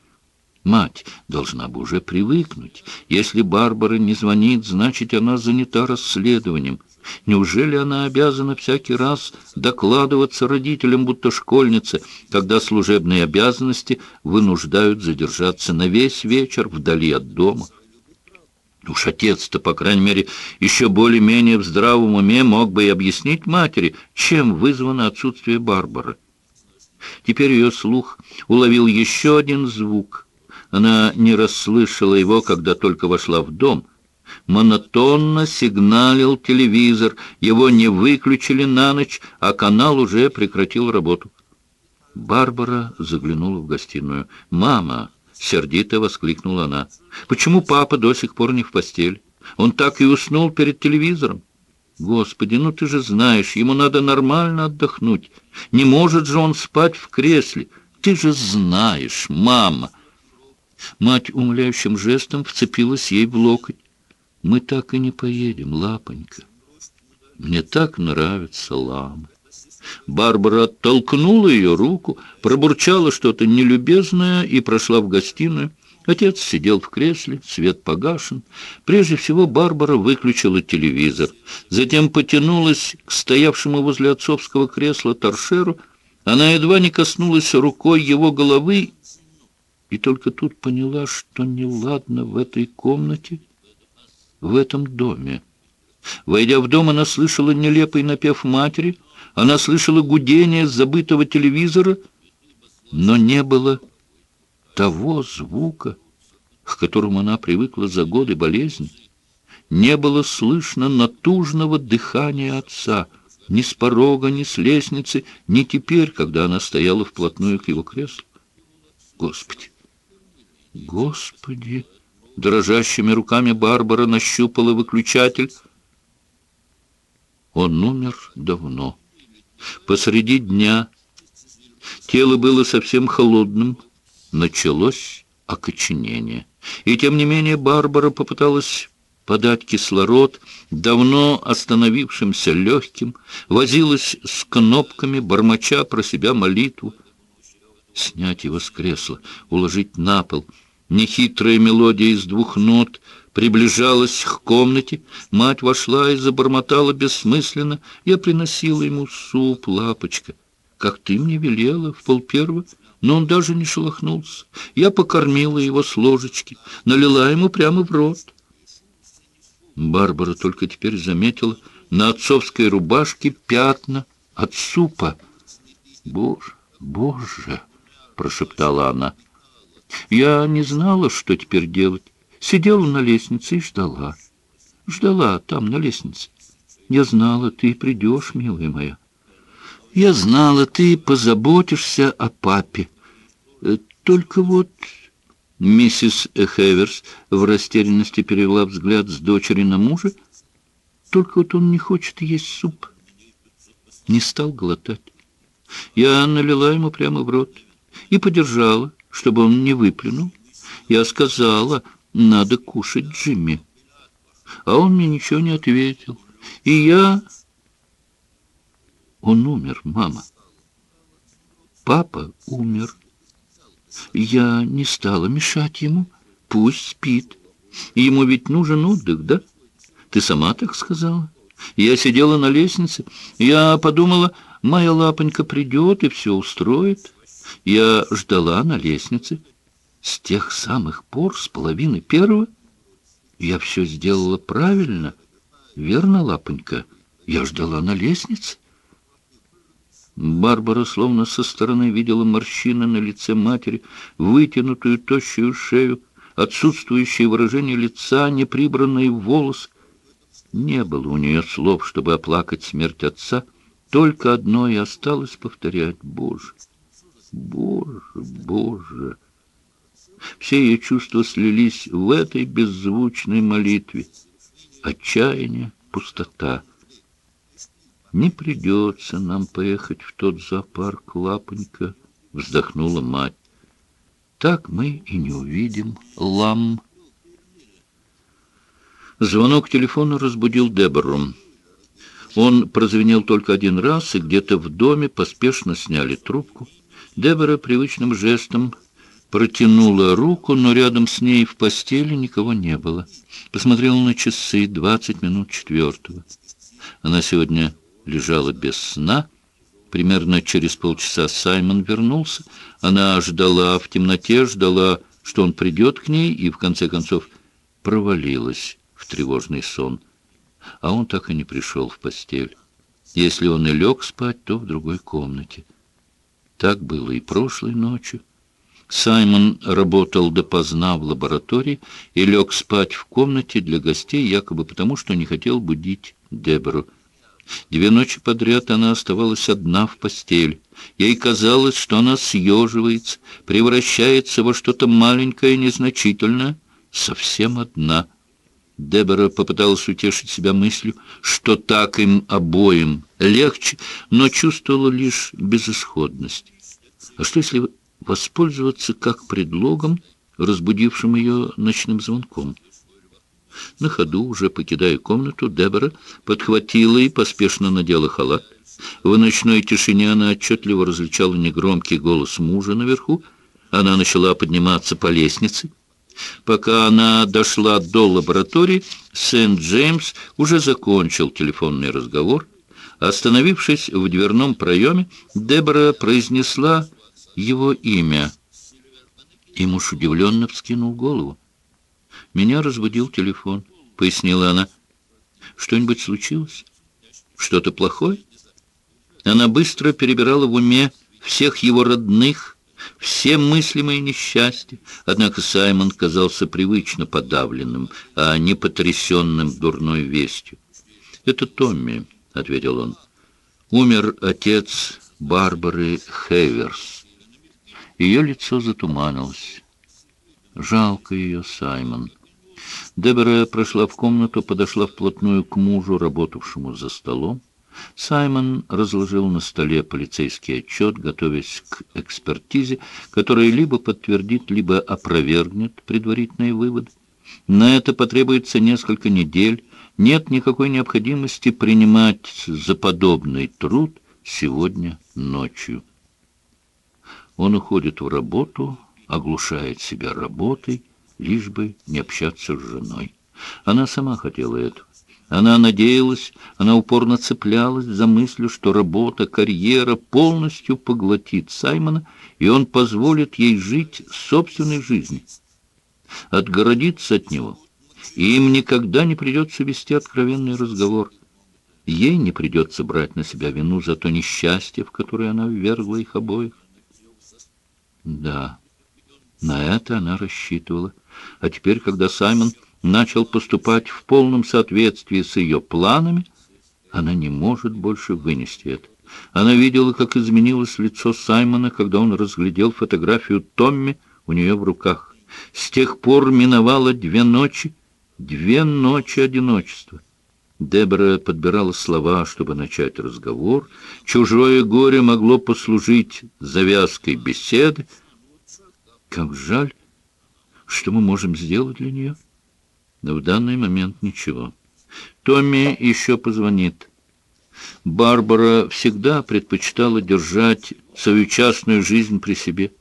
[SPEAKER 1] Мать должна бы уже привыкнуть. Если Барбара не звонит, значит, она занята расследованием. Неужели она обязана всякий раз докладываться родителям, будто школьница, когда служебные обязанности вынуждают задержаться на весь вечер вдали от дома? Уж отец-то, по крайней мере, еще более-менее в здравом уме мог бы и объяснить матери, чем вызвано отсутствие Барбары. Теперь ее слух уловил еще один звук — она не расслышала его, когда только вошла в дом. Монотонно сигналил телевизор, его не выключили на ночь, а канал уже прекратил работу. Барбара заглянула в гостиную. «Мама!» — сердито воскликнула она. «Почему папа до сих пор не в постель? Он так и уснул перед телевизором. Господи, ну ты же знаешь, ему надо нормально отдохнуть. Не может же он спать в кресле. Ты же знаешь, мама!» Мать умоляющим жестом вцепилась ей в локоть. «Мы так и не поедем, лапонька. Мне так нравятся ламы». Барбара оттолкнула ее руку, пробурчала что-то нелюбезное и прошла в гостиную. Отец сидел в кресле, свет погашен. Прежде всего Барбара выключила телевизор. Затем потянулась к стоявшему возле отцовского кресла торшеру. Она едва не коснулась рукой его головы и только тут поняла, что неладно в этой комнате, в этом доме. Войдя в дом, она слышала нелепый напев матери, она слышала гудение забытого телевизора, но не было того звука, к которому она привыкла за годы болезни. Не было слышно натужного дыхания отца, ни с порога, ни с лестницы, ни теперь, когда она стояла вплотную к его креслу. Господи! Господи! Дрожащими руками Барбара нащупала выключатель. Он умер давно. Посреди дня тело было совсем холодным. Началось окоченение. И тем не менее Барбара попыталась подать кислород давно остановившимся легким, возилась с кнопками, бормоча про себя молитву. Снять его с кресла, уложить на пол. Нехитрая мелодия из двух нот приближалась к комнате. Мать вошла и забормотала бессмысленно. Я приносила ему суп, лапочка. Как ты мне велела, в полперва но он даже не шелохнулся. Я покормила его с ложечки, налила ему прямо в рот. Барбара только теперь заметила на отцовской рубашке пятна от супа. «Боже, боже!» — прошептала она. «Я не знала, что теперь делать. Сидела на лестнице и ждала. Ждала там, на лестнице. Я знала, ты придешь, милая моя. Я знала, ты позаботишься о папе. Э, только вот... Миссис Хеверс в растерянности перевела взгляд с дочери на мужа. Только вот он не хочет есть суп. Не стал глотать. Я налила ему прямо в рот и подержала, чтобы он не выплюнул. Я сказала, надо кушать Джимми. А он мне ничего не ответил. И я... Он умер, мама. Папа умер. Я не стала мешать ему. Пусть спит. Ему ведь нужен отдых, да? Ты сама так сказала. Я сидела на лестнице. Я подумала, моя лапонька придет и все устроит. Я ждала на лестнице. С тех самых пор, с половины первого, я все сделала правильно. Верно, лапонька? Я ждала на лестнице. Барбара словно со стороны видела морщины на лице матери, вытянутую тощую шею, отсутствующее выражение лица, неприбранные волосы. Не было у нее слов, чтобы оплакать смерть отца, только одно и осталось повторять «Боже, Боже, Боже». Все ее чувства слились в этой беззвучной молитве. Отчаяние, пустота — «Не придется нам поехать в тот зоопарк, лапонька», — вздохнула мать. «Так мы и не увидим лам». Звонок телефона разбудил Дебору. Он прозвенел только один раз, и где-то в доме поспешно сняли трубку. Дебора привычным жестом протянула руку, но рядом с ней в постели никого не было. Посмотрела на часы, двадцать минут четвертого. Она сегодня лежала без сна. Примерно через полчаса Саймон вернулся. Она ждала в темноте, ждала, что он придет к ней, и в конце концов провалилась в тревожный сон. А он так и не пришел в постель. Если он и лег спать, то в другой комнате. Так было и прошлой ночью. Саймон работал допоздна в лаборатории и лег спать в комнате для гостей, якобы потому, что не хотел будить Дебору. Две ночи подряд она оставалась одна в постели. Ей казалось, что она съеживается, превращается во что-то маленькое и незначительное, совсем одна. Дебора попыталась утешить себя мыслью, что так им обоим легче, но чувствовала лишь безысходность. А что, если воспользоваться как предлогом, разбудившим ее ночным звонком? На ходу, уже покидая комнату, Дебора подхватила и поспешно надела халат. В ночной тишине она отчетливо различала негромкий голос мужа наверху. Она начала подниматься по лестнице. Пока она дошла до лаборатории, Сент-Джеймс уже закончил телефонный разговор. Остановившись в дверном проеме, Дебора произнесла его имя. И муж удивленно вскинул голову. Меня разбудил телефон, пояснила она. Что-нибудь случилось? Что-то плохое? Она быстро перебирала в уме всех его родных, все мыслимые несчастья. Однако Саймон казался привычно подавленным, а не потрясенным дурной вестью. «Это Томми», — ответил он. «Умер отец Барбары Хеверс». Ее лицо затуманилось. Жалко ее, Саймон. Дебора прошла в комнату, подошла вплотную к мужу, работавшему за столом. Саймон разложил на столе полицейский отчет, готовясь к экспертизе, которая либо подтвердит, либо опровергнет предварительные выводы. На это потребуется несколько недель. Нет никакой необходимости принимать за подобный труд сегодня ночью. Он уходит в работу, оглушает себя работой, лишь бы не общаться с женой. Она сама хотела этого. Она надеялась, она упорно цеплялась за мыслью, что работа, карьера полностью поглотит Саймона, и он позволит ей жить собственной жизнью. Отгородиться от него, и им никогда не придется вести откровенный разговор. Ей не придется брать на себя вину за то несчастье, в которое она ввергла их обоих. Да, на это она рассчитывала. А теперь, когда Саймон начал поступать в полном соответствии с ее планами, она не может больше вынести это. Она видела, как изменилось лицо Саймона, когда он разглядел фотографию Томми у нее в руках. С тех пор миновало две ночи, две ночи одиночества. Дебора подбирала слова, чтобы начать разговор. Чужое горе могло послужить завязкой беседы. Как жаль, что мы можем сделать для нее? Но в данный момент ничего. Томми еще позвонит. Барбара всегда предпочитала держать свою частную жизнь при себе.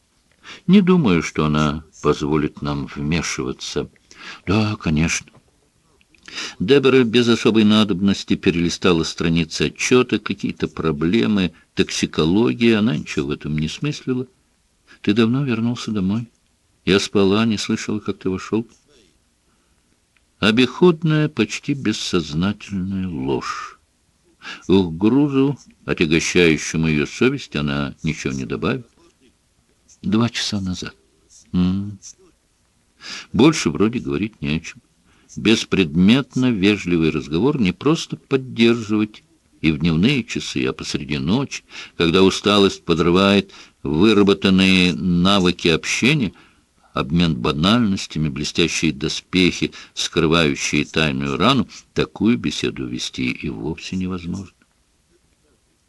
[SPEAKER 1] Не думаю, что она позволит нам вмешиваться. Да, конечно. Дебора без особой надобности перелистала страницы отчета, какие-то проблемы, токсикология. Она ничего в этом не смыслила. Ты давно вернулся домой? Я спала, не слышала, как ты вошел. Обиходная, почти бессознательная ложь. К грузу, отягощающему ее совесть, она ничего не добавит. Два часа назад. М -м. Больше вроде говорить не о чем. Беспредметно вежливый разговор не просто поддерживать и в дневные часы, а посреди ночи, когда усталость подрывает выработанные навыки общения — обмен банальностями, блестящие доспехи, скрывающие тайную рану, такую беседу вести и вовсе невозможно.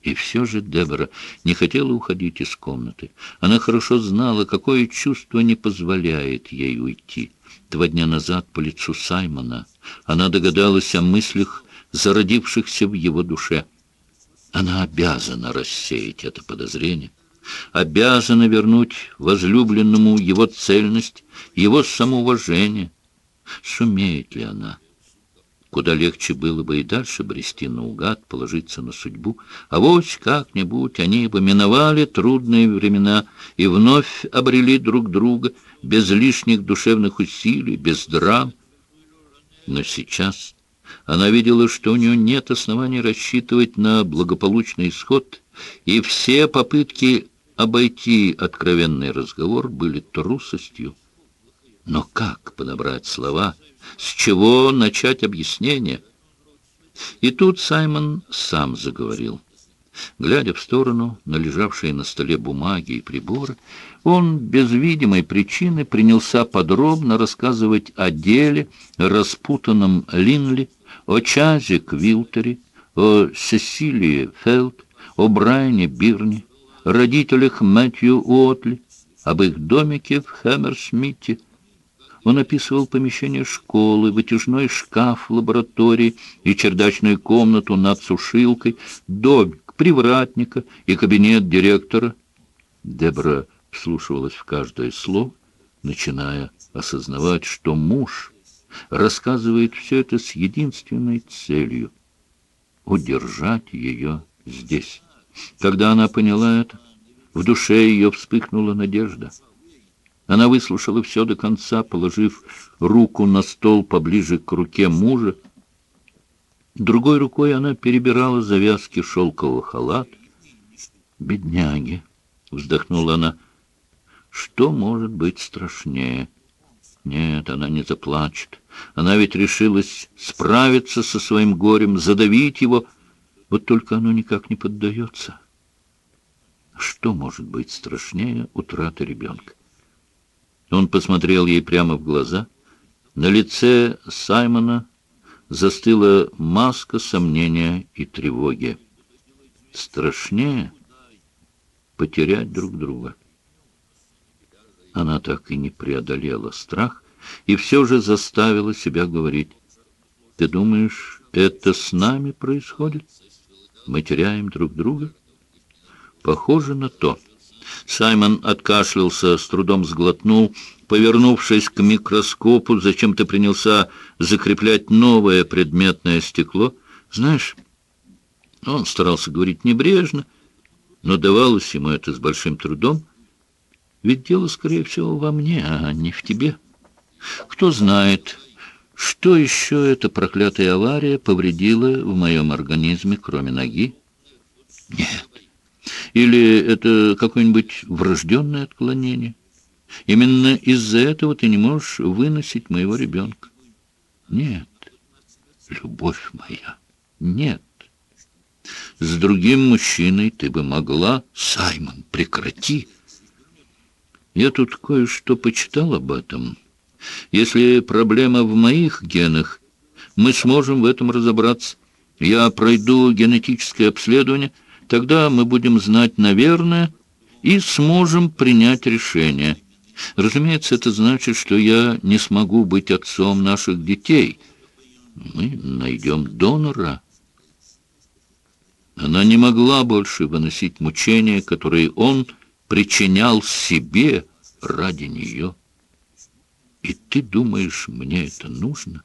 [SPEAKER 1] И все же Дебора не хотела уходить из комнаты. Она хорошо знала, какое чувство не позволяет ей уйти. Два дня назад по лицу Саймона она догадалась о мыслях, зародившихся в его душе. Она обязана рассеять это подозрение обязана вернуть возлюбленному его цельность, его самоуважение. Сумеет ли она? Куда легче было бы и дальше брести наугад, положиться на судьбу. А вот как-нибудь они бы миновали трудные времена и вновь обрели друг друга без лишних душевных усилий, без драм. Но сейчас она видела, что у нее нет оснований рассчитывать на благополучный исход, и все попытки обойти откровенный разговор были трусостью. Но как подобрать слова? С чего начать объяснение? И тут Саймон сам заговорил. Глядя в сторону на лежавшие на столе бумаги и приборы, он без видимой причины принялся подробно рассказывать о деле, распутанном Линли, о Чазе Квилтере, о Сесилии Фелд, о Брайане Бирне, родителях Мэтью Уотли, об их домике в Хэмерсмите. Он описывал помещение школы, вытяжной шкаф лаборатории и чердачную комнату над сушилкой, домик привратника и кабинет директора. Дебра вслушивалась в каждое слово, начиная осознавать, что муж рассказывает все это с единственной целью — удержать ее здесь. Когда она поняла это, в душе ее вспыхнула надежда. Она выслушала все до конца, положив руку на стол поближе к руке мужа. Другой рукой она перебирала завязки шелкового халата. «Бедняги!» — вздохнула она. «Что может быть страшнее?» Нет, она не заплачет. Она ведь решилась справиться со своим горем, задавить его — вот только оно никак не поддается. Что может быть страшнее утраты ребенка? Он посмотрел ей прямо в глаза. На лице Саймона застыла маска сомнения и тревоги. страшнее потерять друг друга. Она так и не преодолела страх и все же заставила себя говорить. «Ты думаешь, это с нами происходит? Мы теряем друг друга?» «Похоже на то». Саймон откашлялся, с трудом сглотнул, повернувшись к микроскопу, зачем-то принялся закреплять новое предметное стекло. Знаешь, он старался говорить небрежно, но давалось ему это с большим трудом. Ведь дело, скорее всего, во мне, а не в тебе. Кто знает, что еще эта проклятая авария повредила в моем организме, кроме ноги? Нет. Или это какое-нибудь врожденное отклонение? Именно из-за этого ты не можешь выносить моего ребенка. Нет, любовь моя, нет. С другим мужчиной ты бы могла... Саймон, прекрати! Я тут кое-что почитал об этом. Если проблема в моих генах, мы сможем в этом разобраться. Я пройду генетическое обследование, тогда мы будем знать, наверное, и сможем принять решение. Разумеется, это значит, что я не смогу быть отцом наших детей. Мы найдем донора. Она не могла больше выносить мучения, которые он причинял себе ради нее. И ты думаешь, мне это нужно?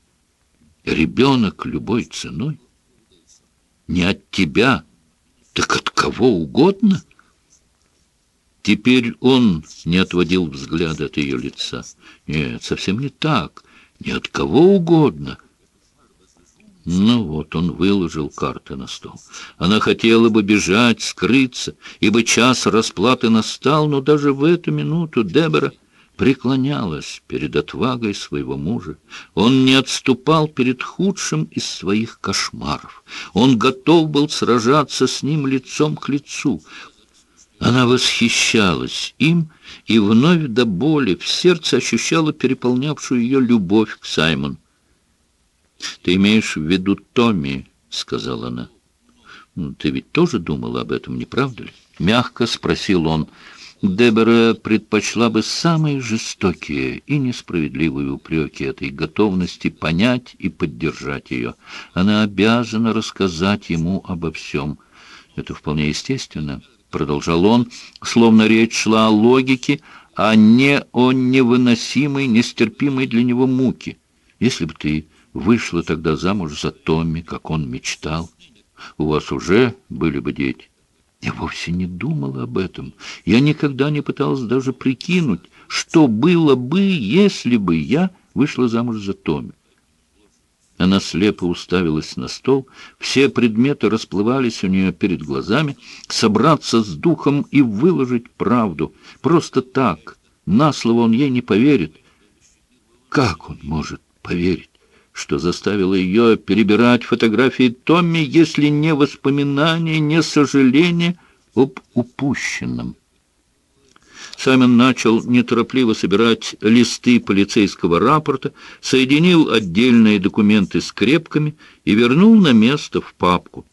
[SPEAKER 1] Ребенок любой ценой? Не от тебя, так от кого угодно? Теперь он не отводил взгляд от ее лица. Нет, совсем не так. Не от кого угодно. Ну вот, он выложил карты на стол. Она хотела бы бежать, скрыться, ибо час расплаты настал, но даже в эту минуту Дебора преклонялась перед отвагой своего мужа. Он не отступал перед худшим из своих кошмаров. Он готов был сражаться с ним лицом к лицу. Она восхищалась им и вновь до боли в сердце ощущала переполнявшую ее любовь к Саймону. «Ты имеешь в виду Томми?» — сказала она. «Ну, «Ты ведь тоже думала об этом, не правда ли?» — мягко спросил он. Дебора предпочла бы самые жестокие и несправедливые упреки этой готовности понять и поддержать ее. Она обязана рассказать ему обо всем. Это вполне естественно, — продолжал он, словно речь шла о логике, а не о невыносимой, нестерпимой для него муке. Если бы ты вышла тогда замуж за Томми, как он мечтал. У вас уже были бы дети. Я вовсе не думала об этом. Я никогда не пыталась даже прикинуть, что было бы, если бы я вышла замуж за Томми. Она слепо уставилась на стол, все предметы расплывались у нее перед глазами, собраться с духом и выложить правду. Просто так, на слово он ей не поверит. Как он может поверить? Что заставило ее перебирать фотографии Томми, если не воспоминания, не сожаление об упущенном. Саймон начал неторопливо собирать листы полицейского рапорта, соединил отдельные документы с крепками и вернул на место в папку.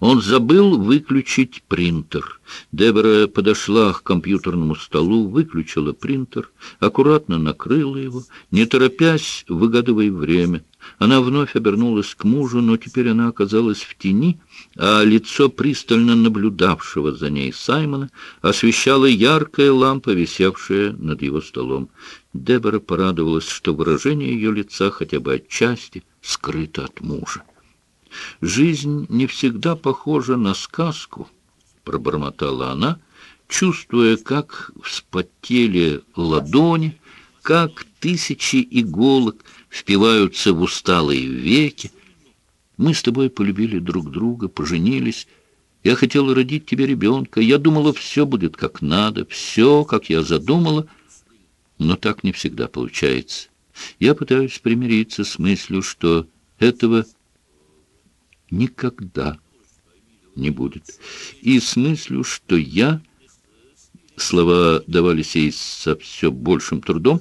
[SPEAKER 1] Он забыл выключить принтер. Дебора подошла к компьютерному столу, выключила принтер, аккуратно накрыла его, не торопясь, выгадывая время. Она вновь обернулась к мужу, но теперь она оказалась в тени, а лицо пристально наблюдавшего за ней Саймона освещала яркая лампа, висевшая над его столом. Дебора порадовалась, что выражение ее лица хотя бы отчасти скрыто от мужа. Жизнь не всегда похожа на сказку, пробормотала она, чувствуя, как вспотели ладони, как тысячи иголок впиваются в усталые веки. Мы с тобой полюбили друг друга, поженились. Я хотела родить тебе ребенка. Я думала, все будет как надо, все, как я задумала. Но так не всегда получается. Я пытаюсь примириться с мыслью, что этого никогда не будет. И с мыслью, что я... Слова давались ей со все большим трудом.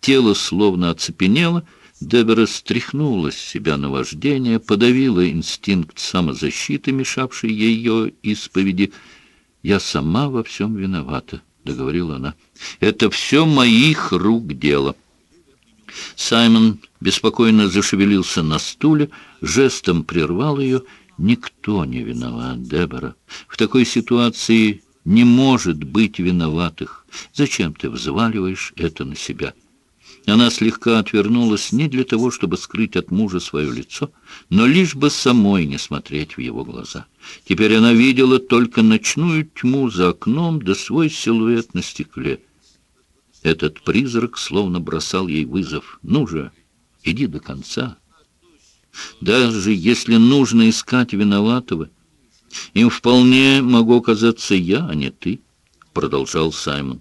[SPEAKER 1] Тело словно оцепенело. Дебора стряхнула с себя наваждение, подавила инстинкт самозащиты, мешавший ее исповеди. «Я сама во всем виновата», — договорила она. «Это все моих рук дело». Саймон беспокойно зашевелился на стуле, жестом прервал ее. «Никто не виноват, Дебора. В такой ситуации не может быть виноватых. Зачем ты взваливаешь это на себя?» Она слегка отвернулась не для того, чтобы скрыть от мужа свое лицо, но лишь бы самой не смотреть в его глаза. Теперь она видела только ночную тьму за окном да свой силуэт на стекле. Этот призрак словно бросал ей вызов. «Ну же, иди до конца». Даже если нужно искать виноватого, им вполне могу оказаться я, а не ты, — продолжал Саймон.